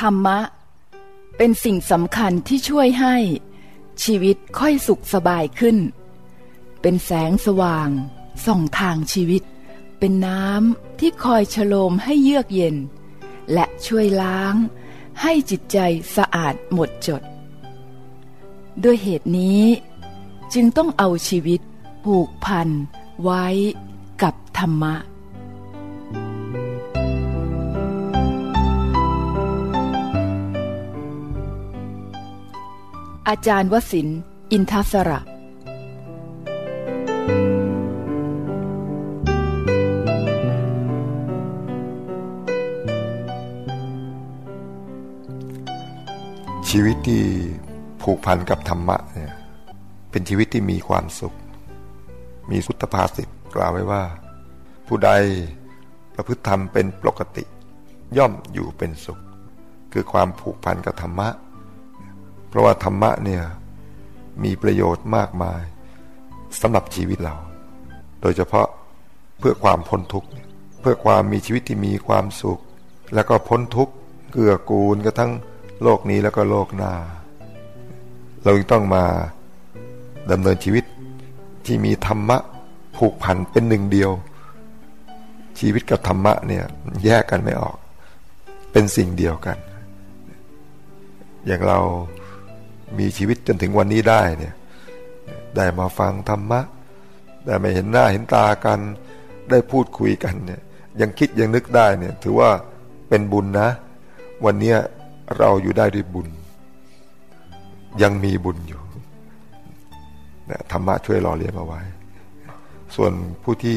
ธรรมะ เป็นสิ่งสำคัญที่ช่วยให้ ชีวิตค่อยสุขสบายขึ้น เป็นแสงสว่าง ส่องทางชีวิต เป็นน้ำที่คอยฉโลมให้เยือกเย็น และช่วยล้าง ให้จิตใจสะอาดหมดจด ด้วยเหตุนี้ จึงต้องเอาชีวิตผูกพันไว้กับธรรมะ อาจารย์วสินอินทศระชีวิตที่ผูกพันกับธรรมะเนี่ยเป็นชีวิตที่มีความสุข มีสุตภาษิตกล่าวไว้ว่า ผู้ใดประพฤติธรรมเป็นปกติ ย่อมอยู่เป็นสุข คือความผูกพันกับธรรมะ เพราะว่าธรรมะเนี่ยมีประโยชน์มากมายสำหรับชีวิตเรา โดยเฉพาะเพื่อความพ้นทุกข์เพื่อความมีชีวิตที่มีความสุข แล้วก็พ้นทุกข์เกื้อกูลกระทั่งโลกนี้แล้วก็โลกหน้า เราต้องมาดำเนินชีวิตที่มีธรรมะผูกพันเป็นหนึ่งเดียว ชีวิตกับธรรมะเนี่ยแยกกันไม่ออก เป็นสิ่งเดียวกัน อย่างเรา มีชีวิตจนถึงวันนี้ได้เนี่ยได้มาฟังธรรมะ ได้มาเห็นหน้าเห็นตากัน ได้พูดคุยกันเนี่ยยังคิดยังนึกได้เนี่ยถือว่าเป็นบุญนะ วันนี้เราอยู่ได้ด้วยบุญ ยังมีบุญอยู่นะธรรมะช่วยหล่อเลี้ยงเอาไว้ ส่วนผู้ที่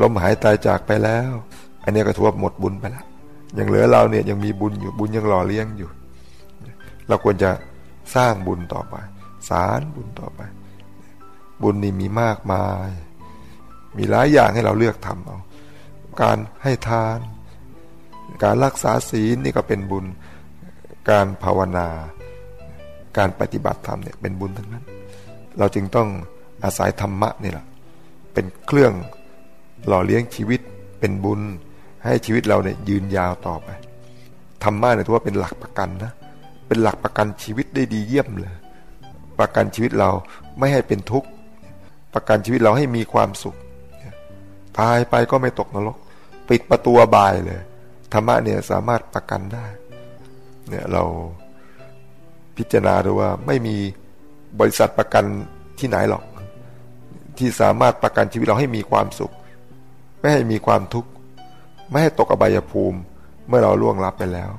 ล้มหายตายจากไปแล้ว อันนี้ก็ถือว่าหมดบุญไปแล้วยังเหลือเราเนี่ยยังมีบุญอยู่บุญยังหล่อเลี้ยงอยู่ เราควรจะ สร้างบุญต่อไป สารบุญต่อไป บุญนี่มีมากมาย มีหลายอย่างให้เราเลือกทำเอาการให้ทาน การรักษาศีลนี่ก็เป็นบุญ การภาวนา การปฏิบัติธรรมเนี่ยเป็นบุญทั้งนั้น เราจึงต้องอาศัยธรรมะนี่แหละเป็นเครื่องหล่อเลี้ยงชีวิตเป็นบุญ ให้ชีวิตเราเนี่ยยืนยาวต่อไปธรรมะเนี่ยถือว่าเป็นหลักประกันนะ เป็นหลักประกันชีวิตได้ดีเยี่ยมเลย ประกันชีวิตเราไม่ให้เป็นทุกข์ ประกันชีวิตเราให้มีความสุข ตายไปก็ไม่ตกนรก ปิดประตูบายเลย ธรรมะเนี่ยสามารถประกันได้ เนี่ยเราพิจารณาดูว่าไม่มีบริษัทประกันที่ไหนหรอก ที่สามารถประกันชีวิตเราให้มีความสุข ไม่ให้มีความทุกข์ ไม่ให้ตกอบายภูมิ เมื่อเราล่วงลับไปแล้ว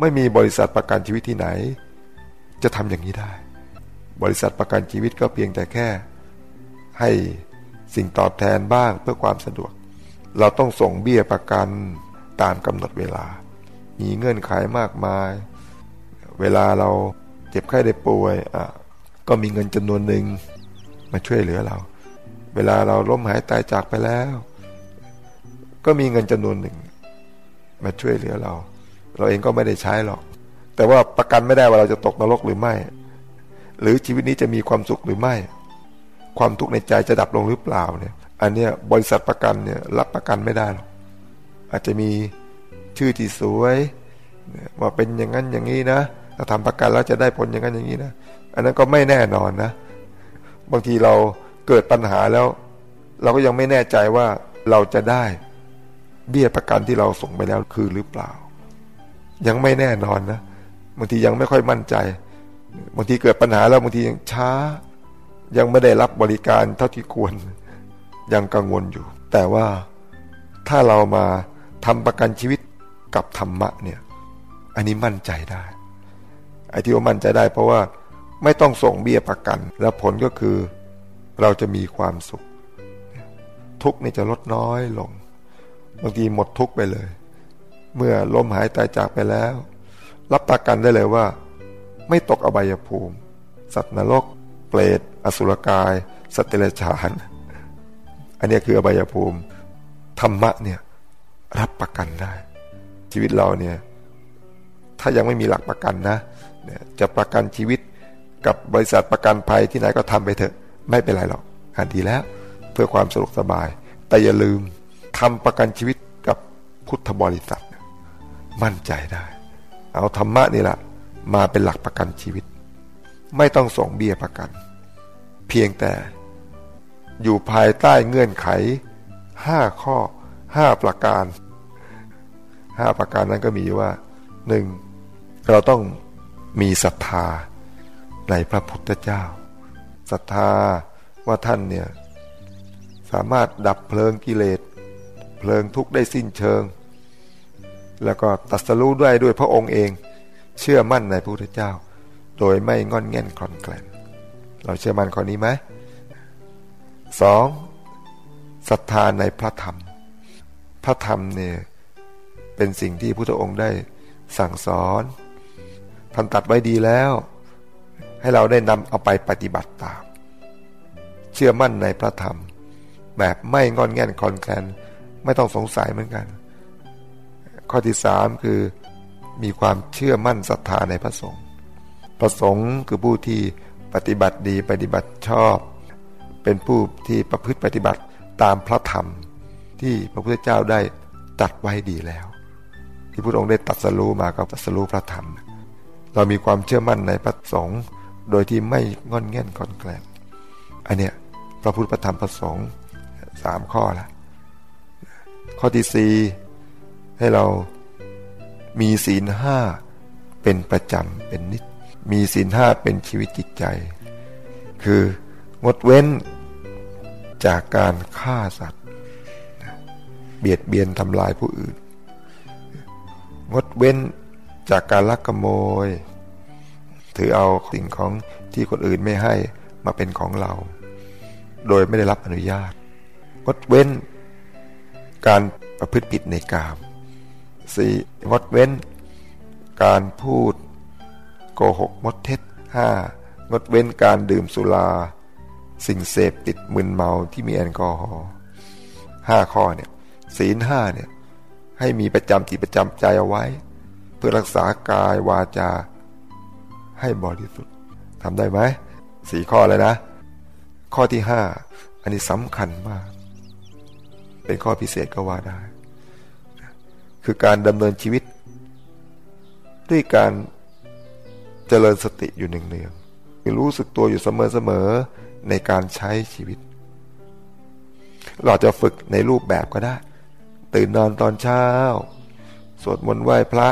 ไม่มีบริษัทประกันชีวิตที่ไหน จะทำอย่างนี้ได้ บริษัทประกันชีวิตก็เพียงแต่แค่ ให้สิ่งตอบแทนบ้างเพื่อความสะดวก เราต้องส่งเบี้ยประกันตามกำหนดเวลา มีเงื่อนไขามากมาย เวลาเราเจ็บไข้ได้ป่วยอะก็มีเงินจำนวนหนึ่งมาช่วยเหลือเรา เวลาเราล้มหายตายจากไปแล้ว ก็มีเงินจำนวนหนึ่ง มาช่วยเหลือเรา เราเองก็ไม่ได้ใช้หรอก แต่ว่าประกันไม่ได้ว่าเราจะตกนรกหรือไม่ หรือชีวิตนี้จะมีความสุขหรือไม่ ความทุกข์ในใจจะดับลงหรือเปล่าเนี่ย อันเนี้ยบริษัทประกันเนี่ยรับประกันไม่ได้หรอกอาจจะมีชื่อที่สวยว่าเป็นอย่างนั้นอย่างนี้นะถ้าทำประกันแล้วจะได้ผลอย่างนั้นอย่างนี้นะอันนั้นก็ไม่แน่นอนนะ บางทีเราเกิดปัญหาแล้ว เราก็ยังไม่แน่ใจว่าเราจะได้เบี้ยประกันที่เราส่งไปแล้วคือหรือเปล่า ยังไม่แน่นอนนะบางทียังไม่ค่อยมั่นใจบางทีเกิดปัญหาแล้วบางทียังช้า ยังไม่ได้รับบริการเท่าที่ควรยังกังวลอยู่ แต่ว่าถ้าเรามาทำประกันชีวิตกับธรรมะเนี่ย อันนี้มั่นใจได้ไอ้ที่ว่ามั่นใจได้ เพราะว่าไม่ต้องส่งเบี้ยประกัน แล้วผลก็คือเราจะมีความสุข ทุกนี่จะลดน้อยลง บางทีหมดทุกไปเลย เมื่อลมหายตายจากไปแล้ว รับประกันได้เลยว่า ไม่ตกอบายภูมิ สัตว์นรก เปรตอสุรกายสติเลชาน อันนี้คืออบายภูมิ ธรรมะเนี่ยรับประกันได้ ชีวิตเราเนี่ยถ้ายังไม่มีหลักประกันนะจะประกันชีวิตกับบริษัทประกันภัยที่ไหนก็ทำไปเถอะ ไม่เป็นไรหรอกอันดีแล้ว เพื่อความสะดวกสบาย แต่อย่าลืมทำประกันชีวิตกับพุทธบริษัท มั่นใจได้ เอาธรรมะนี่แหละมาเป็นหลักประกันชีวิต ไม่ต้องส่งเบี้ยประกัน เพียงแต่อยู่ภายใต้เงื่อนไขห้าข้อห้าประการห้าประการนั้นก็มีว่าหนึ่งเราต้องมีศรัทธาในพระพุทธเจ้าศรัทธาว่าท่านเนี่ยสามารถดับเพลิงกิเลส เพลิงทุกข์ได้สิ้นเชิง แล้วก็ตัดสรู้ด้วยด้วยพระองค์เอง เชื่อมั่นในพระพุทธเจ้า โดยไม่งอนแง่นคลอนแกลนเราเชื่อมั่นข้อนี้ไหมสองศรัทธาในพระธรรม พระธรรมเนี่ยเป็นสิ่งที่พุทธองค์ได้สั่งสอนท่านตัดไว้ดีแล้ว ให้เราได้นำเอาไปปฏิบัติตาม เชื่อมั่นในพระธรรม แบบไม่งอนแง่นคลอนแคลนไม่ต้องสงสัยเหมือนกัน ข้อที่สามคือมีความเชื่อมั่นศรัทธาในพระสงฆ์พระสงฆ์คือผู้ที่ปฏิบัติดีปฏิบัติชอบ เป็นผู้ที่ประพฤติปฏิบัติตามพระธรรม ที่พระพุทธเจ้าได้ตัดไว้ดีแล้ว ที่พระองค์ได้ตัดสรู้มาก็ตัดสรู้พระธรรม เรามีความเชื่อมั่นในพระสงฆ์โดยที่ไม่งอนแง่นคอนแกลนอันเนี้ยพระพุทธธรรมพระสงฆ์สามข้อละข้อที่สี่ ให้เรามีศีลห้าเป็นประจำเป็นนิด มีศีลห้าเป็นชีวิตจิตใจ คืองดเว้นจากการฆ่าสัตว์ เบียดเบียนทำลายผู้อื่น งดเว้นจากการลักขโมย ถือเอาสิ่งของที่คนอื่นไม่ให้มาเป็นของเรา โดยไม่ได้รับอนุญาต งดเว้นการประพฤติผิดในกาม สี่งดเว้น การพูดโกหกมดเท็จห้างดเว้นการดื่มสุรา สิ่งเสพติดมึนเมาที่มีแอลกอฮอล์ห้าข้อเนี่ยศีลห้าเนี่ยให้มีประจำจิตประจำใจเอาไว้ เพื่อรักษากายวาจา ให้บริสุทธิ์ทำได้ไหมสี่ข้อเลยนะ ข้อที่ห้าอันนี้สำคัญมาก เป็นข้อพิเศษก็ว่าได้ คือการดำเนินชีวิต ด้วยการเจริญสติอยู่หนึ่งเนืองรู้สึกตัวอยู่เสมอๆในการใช้ชีวิต เราจะฝึกในรูปแบบก็ได้ ตื่นนอนตอนเช้า สวดมนต์ไหว้พระ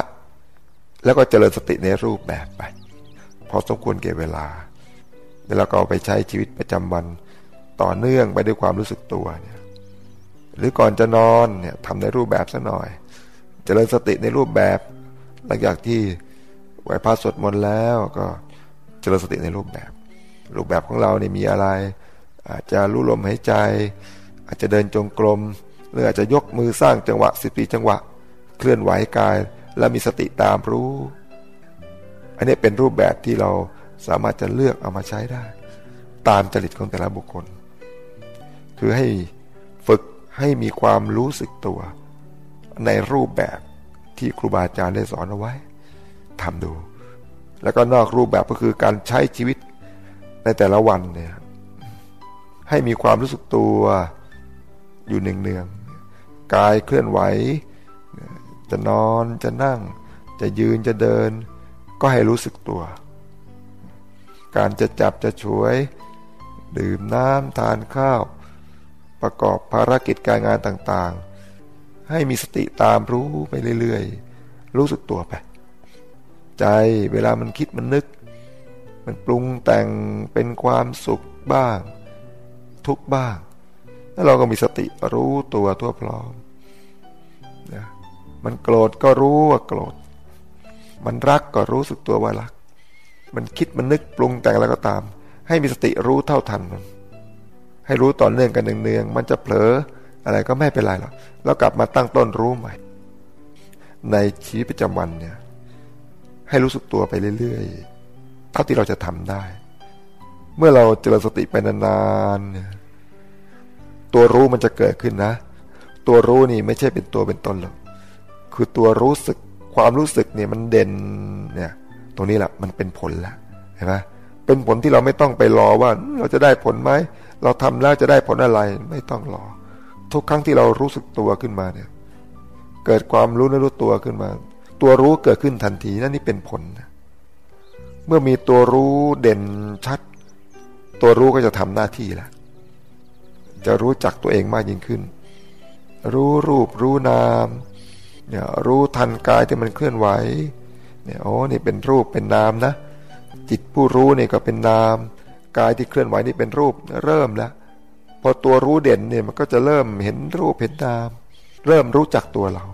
แล้วก็เจริญสติในรูปแบบไป พอสมควรเก็บเวลา แล้วก็ไปใช้ชีวิตประจำวันต่อเนื่องไปด้วยความรู้สึกตัวเนี่ยหรือก่อนจะนอนเนี่ยทำในรูปแบบซะหน่อย เจริญสติในรูปแบบ หลังจากที่ไหวพระสวดมนต์แล้วก็เจริญสติในรูปแบบ รูปแบบของเราเนี่ยมีอะไร อาจจะรู้ลมหายใจ อาจจะเดินจงกรมหรืออาจจะยกมือสร้างจังหวะสิบปีจังหวะ เคลื่อนไหวกาย และมีสติตามรู้ อันนี้เป็นรูปแบบที่เราสามารถจะเลือกเอามาใช้ได้ ตามจริตของแต่ละบุคคล คือให้ฝึกให้มีความรู้สึกตัว ในรูปแบบที่ครูบาอาจารย์ได้สอนเอาไว้ทำดู แล้วก็นอกรูปแบบก็คือการใช้ชีวิตในแต่ละวันเนี่ยให้มีความรู้สึกตัวอยู่เนืองๆกายเคลื่อนไหว จะนอนจะนั่ง จะยืนจะเดิน ก็ให้รู้สึกตัว การจะจับจะช่วย ดื่มน้ำทานข้าว ประกอบภารกิจการงานต่าง ให้มีสติตามรู้ไปเรื่อยๆ รู้สึกตัวไป ใจเวลามันคิดมันนึก มันปรุงแต่งเป็นความสุขบ้าง ทุกบ้าง แล้วเราก็มีสติรู้ตัวทั่วพร้อมนะมันโกรธก็รู้ว่าโกรธ มันรักก็รู้สึกตัวว่ารัก มันคิดมันนึกปรุงแต่งแล้วก็ตาม ให้มีสติรู้เท่าทันมันให้รู้ต่อเนื่องกันเนืองๆมันจะเผลอ อะไรก็ไม่เป็นไรหรอกแล้วกลับมาตั้งต้นรู้ใหม่ ในชีวิตประจำวันเนี่ย ให้รู้สึกตัวไปเรื่อยๆเท่าที่เราจะทำได้ เมื่อเราเจริญสติไปนานๆเนี่ยตัวรู้มันจะเกิดขึ้นนะ ตัวรู้นี่ไม่ใช่เป็นตัวเป็นตนหรอกคือตัวรู้สึกความรู้สึกเนี่ยมันเด่นเนี่ย ตรงนี้แหละมันเป็นผลแล้วเห็นไหมเป็นผลที่เราไม่ต้องไปรอว่า เราจะได้ผลไหมเราทำแล้วจะได้ผลอะไร ไม่ต้องรอ ทุกครั้งที่เรารู้สึกตัวขึ้นมาเนี่ย เกิดความรู้และรู้ตัวขึ้นมา ตัวรู้เกิดขึ้นทันทีนั่นนี่เป็นผล เมื่อมีตัวรู้เด่นชัด ตัวรู้ก็จะทำหน้าที่แล้วจะรู้จักตัวเองมากยิ่งขึ้น รู้รูปรู้นามเนี่ยรู้ทันกายที่มันเคลื่อนไหวเนี่ยโอ้นี่เป็นรูปเป็นนามนะ จิตผู้รู้นี่ก็เป็นนาม กายที่เคลื่อนไหวนี่เป็นรูปเริ่มแล้ว อตัวรู้เด่นเนี่ยมันก็จะเริ่มเห็นรูปเห็นนาม เริ่มรู้จักตัวเรา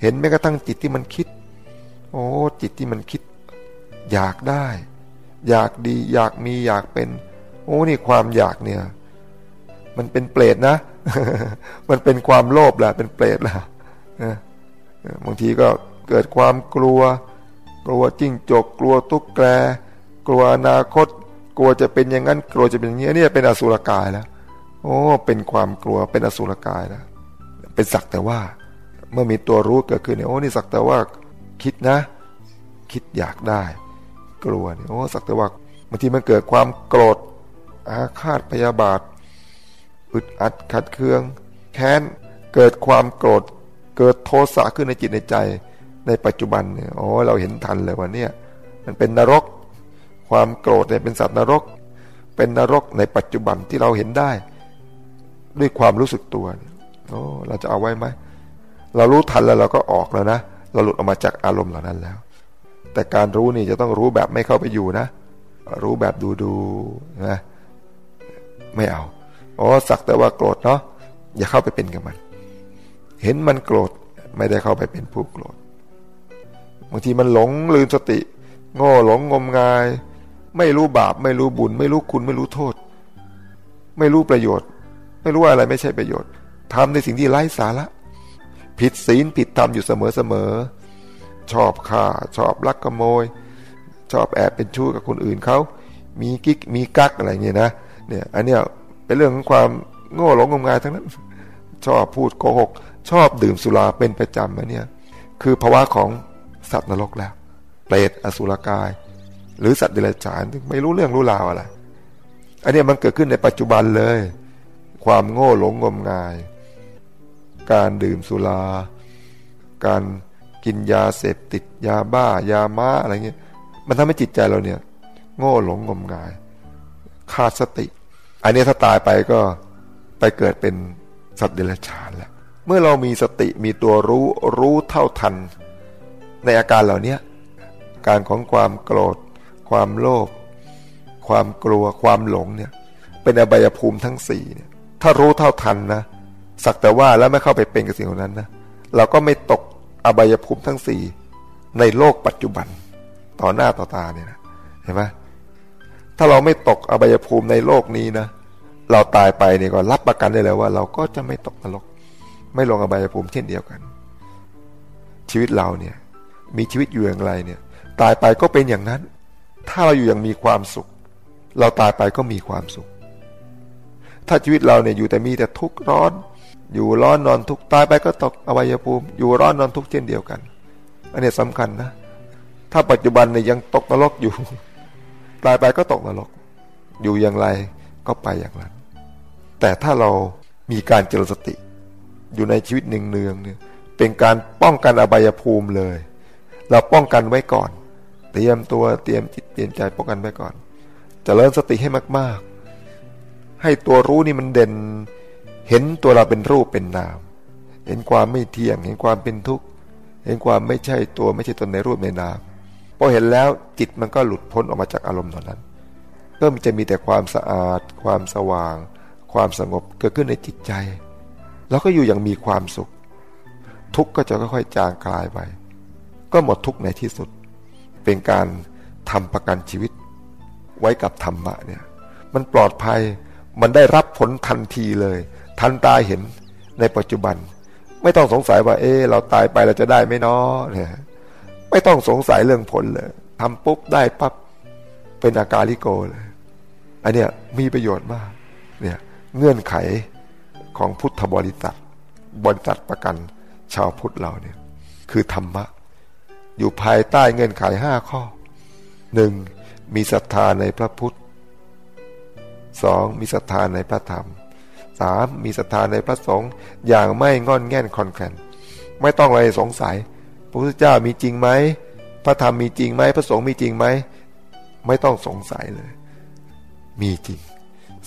เห็นแม้กระทั่งจิตที่มันคิด โอ้จิตที่มันคิด อยากได้ อยากดีอยากมีอยากเป็น โอ้นี่ความอยากเนี่ย มันเป็นเปรตนะ มันเป็นความโลภแหละเป็นเปรตแหละบางทีก็เกิดความกลัว กลัวจิ้งจกกลัวตุ๊กแก กลัวอนาคต กลัวจะเป็นอย่างนั้นกลัวจะเป็นอย่างนี้เนี่ยเป็นอสุรกายแล้ว โอ้เป็นความกลัวเป็นอสุรกายแล้วเป็นสักแต่ว่า เมื่อมีตัวรู้เกิดขึ้นเนี่ยโอ้นี่สักแต่ว่าคิดนะ คิดอยากได้ กลัวเนี่ยโอ้สักแต่ว่าบางทีมันเกิดความโกรธอาฆาตพยาบาทอึดอัดขัดเคือง แค้นเกิดความโกรธ เกิดโทสะขึ้นในจิตในใจ ในปัจจุบันเนี่ยโอ๋อเราเห็นทันเลยว่าเนี่ยมันเป็นนรก ความโกรธเนี่ยเป็นสัตว์นรก เป็นนรกในปัจจุบันที่เราเห็นได้ ด้วยความรู้สึกตัวโอ้เราจะเอาไว้ไหมเรารู้ทันแล้วเราก็ออกแล้วนะเราหลุดออกมาจากอารมณ์เหล่านั้นแล้ว แต่การรู้นี่จะต้องรู้แบบไม่เข้าไปอยู่นะ รู้แบบดูดูนะไม่เอาอ๋อสักแต่ว่าโกรธเนาะอย่าเข้าไปเป็นกับมัน เห็นมันโกรธไม่ได้เข้าไปเป็นผู้โกรธบางทีมันหลงลืมสติ โง่หลงงมงาย ไม่รู้บาป ไม่รู้บุญ ไม่รู้คุณไม่รู้โทษ ไม่รู้ประโยชน์ ไม่รู้อะไรไม่ใช่ประโยชน์ทำในสิ่งที่ไร้สาระผิดศีลผิดธรรมอยู่เสมอเสมอชอบฆ่าชอบลักขโมย ชอบแอบเป็นชู้กับคนอื่นเขามีกิ๊กมีกักอะไรเงี้ยนะเนี่ยอันเนี้ยเป็นเรื่องของความโง่หลงงมงายทั้งนั้นชอบพูดโกหก ชอบดื่มสุราเป็นประจำนะเนี่ยคือภาวะของสัตว์นรกแล้ว เปรตอสุรกาย หรือสัตว์เดรัจฉานไม่รู้เรื่องรู้ราวอะไรอันนี้มันเกิดขึ้นในปัจจุบันเลย ความโง่หลงงมงาย การดื่มสุรา การกินยาเสพติดยาบ้ายาม้าอะไรเงี้ยมันทำให้จิตใจเราเนี่ย โง่หลงงมงาย ขาดสติ อันนี้ถ้าตายไปก็ไปเกิดเป็นสัตว์เดรัจฉานแล้วเมื่อเรามีสติมีตัวรู้รู้เท่าทัน ในอาการเหล่านี้การของความโกรธ ความโลภความกลัวความหลงเนี่ย เป็นอบายภูมิทั้งสี่เนี่ย ถ้ารู้เท่าทันนะสักแต่ว่าแล้วไม่เข้าไปเป็นกับสิ่งเหล่านั้นนะเราก็ไม่ตกอบายภูมิทั้งสี่ในโลกปัจจุบัน ต่อหน้าต่อตาเนี่ยนะเห็นไหมถ้าเราไม่ตกอบายภูมิในโลกนี้นะเราตายไปเนี่ยก็รับประกันได้เลยว่า เราก็จะไม่ตกนรก ไม่ลงอบายภูมิเช่นเดียวกัน ชีวิตเราเนี่ย มีชีวิตอยู่อย่างไรเนี่ย ตายไปก็เป็นอย่างนั้น ถ้าเราอยู่อย่างมีความสุข เราตายไปก็มีความสุข ถ้าชีวิตเราเนี่ยอยู่แต่มีแต่ทุกข์ร้อน อยู่ร้อนนอนทุกข์ตายไปก็ตกอบายภูมิ อยู่ร้อนนอนทุกข์เช่นเดียวกัน อันนี้สำคัญนะ ถ้าปัจจุบันเนี่ยยังตกนรกอยู่ ตายไปก็ตกนรก อยู่อย่างไรก็ไปอย่างนั้น แต่ถ้าเรามีการเจริญสติ อยู่ในชีวิตหนึ่งเนืองเนี่ยเป็นการป้องกันอบายภูมิเลย เราป้องกันไว้ก่อน เตรียมตัวเตรียมจิต เตรียมใจป้องกันไว้ก่อนจเจริญสติให้มาก ๆ ให้ตัวรู้นี่มันเด่น เห็นตัวเราเป็นรูปเป็นนาม เห็นความไม่เที่ยง เห็นความเป็นทุกข์ เห็นความไม่ใช่ตัวไม่ใช่ตนในรูปในนามพอเห็นแล้วจิตมันก็หลุดพ้นออกมาจากอารมณ์เหล่านั้น ก็จะมีแต่ความสะอาด ความสว่าง ความสงบเกิดขึ้นในจิตใจเราก็อยู่อย่างมีความสุข ทุกข์ก็จะค่อยๆจางคลายไป ก็หมดทุกข์ในที่สุด เป็นการ ทำประกันชีวิต ไว้กับธรรมะเนี่ย มันปลอดภัยมันได้รับผลทันทีเลย ทันตาเห็นในปัจจุบัน ไม่ต้องสงสัยว่า เออเราตายไปเราจะได้ไหม่นอเนี่ยไม่ต้องสงสัยเรื่องผลเลยทำปุ๊บได้ปั๊บเป็นอาการลิโกเลย อันเนี้ยมีประโยชน์มากเนี่ยเงื่อนไขของพุทธบริษัท บริษัทประกันชาวพุทธเราเนี่ย คือธรรมะ อยู่ภายใต้เงื่อนไขห้าข้อ หนึ่งมีศรัทธาในพระพุทธสองมีศรัทธาในพระธรรมสามมีศรัทธาในพระสงฆ์อย่างไม่งอนแง่นคอนแคลนไม่ต้องอะไรสงสัย พระพุทธเจ้ามีจริงไหมพระธรรมมีจริงไหมพระสงฆ์มีจริงไหมไม่ต้องสงสัยเลย มีจริง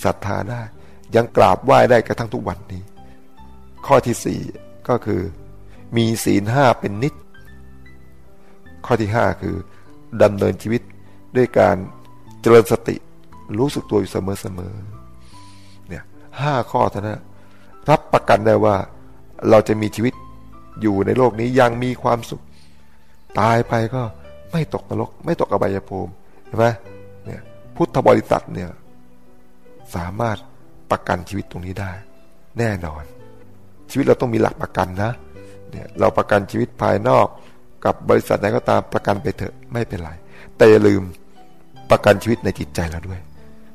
ศรัทธาได้ ยังกราบไหว้ได้กระทั่งทุกวันนี้ ข้อที่สี่ก็คือ มีศีลห้าเป็นนิด ข้อที่ห้าคือดำเนินชีวิต ด้วยการเจริญสติรู้สึกตัวอยู่เสมอๆเนี่ยห้าข้อเท่านั้นรับประกันได้ว่าเราจะมีชีวิตอยู่ในโลกนี้ยังมีความสุข ตายไปก็ไม่ตกนรก ไม่ตกอบายภูมิเห็นไหมเนี่ยพุทธบริษัทเนี่ยสามารถประกันชีวิตตรงนี้ได้ แน่นอน ชีวิตเราต้องมีหลักประกันนะเนี่ยเราประกันชีวิตภายนอกกับบริษัทไหนก็ตามประกันไปเถอะไม่เป็นไร แต่อย่าลืมประกันชีวิตในจิตใจเราด้วย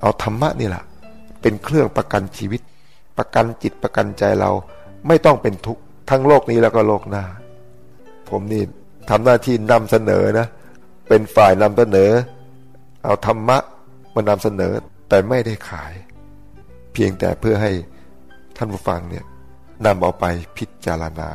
เอาธรรมะนี่แหละเป็นเครื่องประกันชีวิต ประกันจิตประกันใจเราไม่ต้องเป็นทุกข์ทั้งโลกนี้แล้วก็โลกหน้า ผมนี่ทำหน้าที่นำเสนอนะ เป็นฝ่ายนำเสนอ เอาธรรมะมานำเสนอแต่ไม่ได้ขาย เพียงแต่เพื่อให้ท่านผู้ฟังเนี่ยนำเอาไปพิจารณา